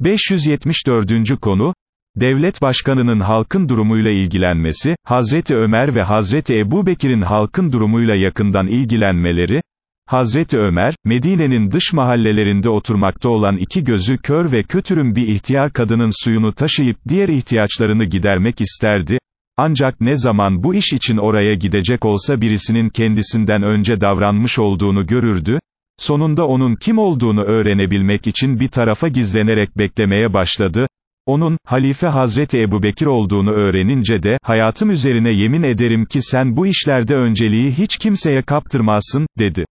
574. konu, Devlet başkanının halkın durumuyla ilgilenmesi, Hazreti Ömer ve Hazreti Ebu Bekir'in halkın durumuyla yakından ilgilenmeleri, Hazreti Ömer, Medine'nin dış mahallelerinde oturmakta olan iki gözü kör ve kötürüm bir ihtiyar kadının suyunu taşıyıp diğer ihtiyaçlarını gidermek isterdi, ancak ne zaman bu iş için oraya gidecek olsa birisinin kendisinden önce davranmış olduğunu görürdü, sonunda onun kim olduğunu öğrenebilmek için bir tarafa gizlenerek beklemeye başladı, onun, halife Hazreti Ebubekir olduğunu öğrenince de, hayatım üzerine yemin ederim ki sen bu işlerde önceliği hiç kimseye kaptırmazsın, dedi.